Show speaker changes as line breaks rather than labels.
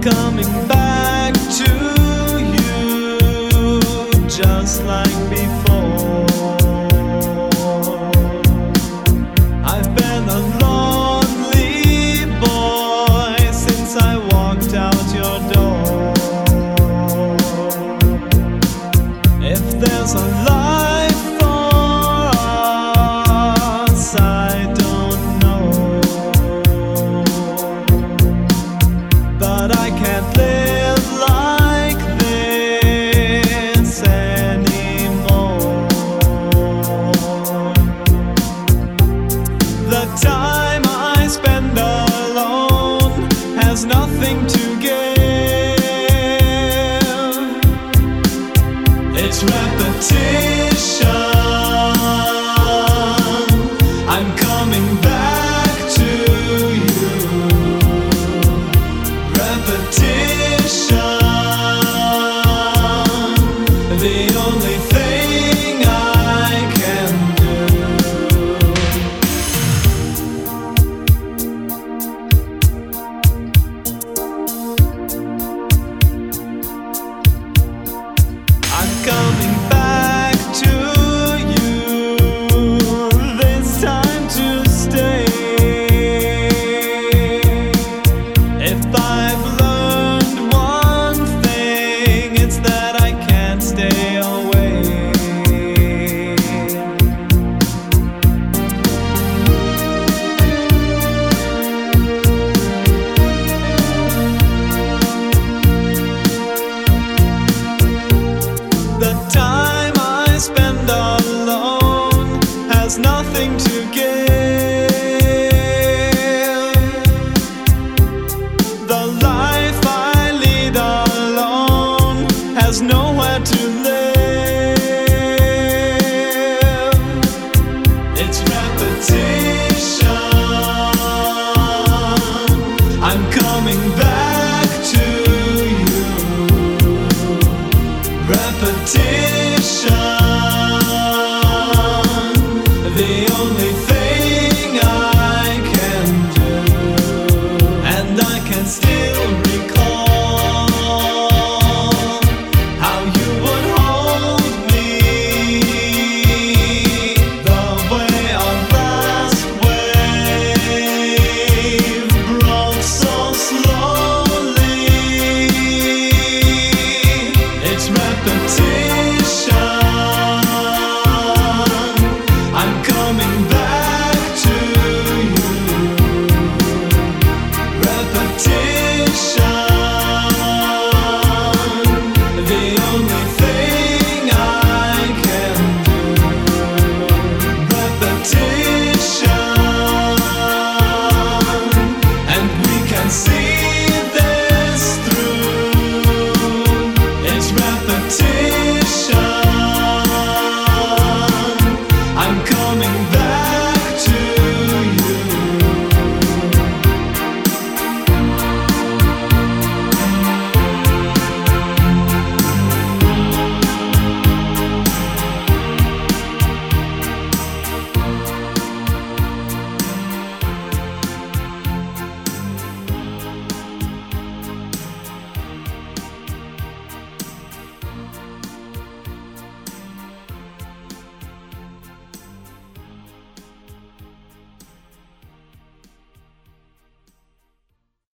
coming back to you just like before. I've been a lonely boy since I walked out your door. If there's a life Repetition. Nothing to give. The life I lead alone has nowhere to live. It's repetition. I'm coming back to you. Repetition. to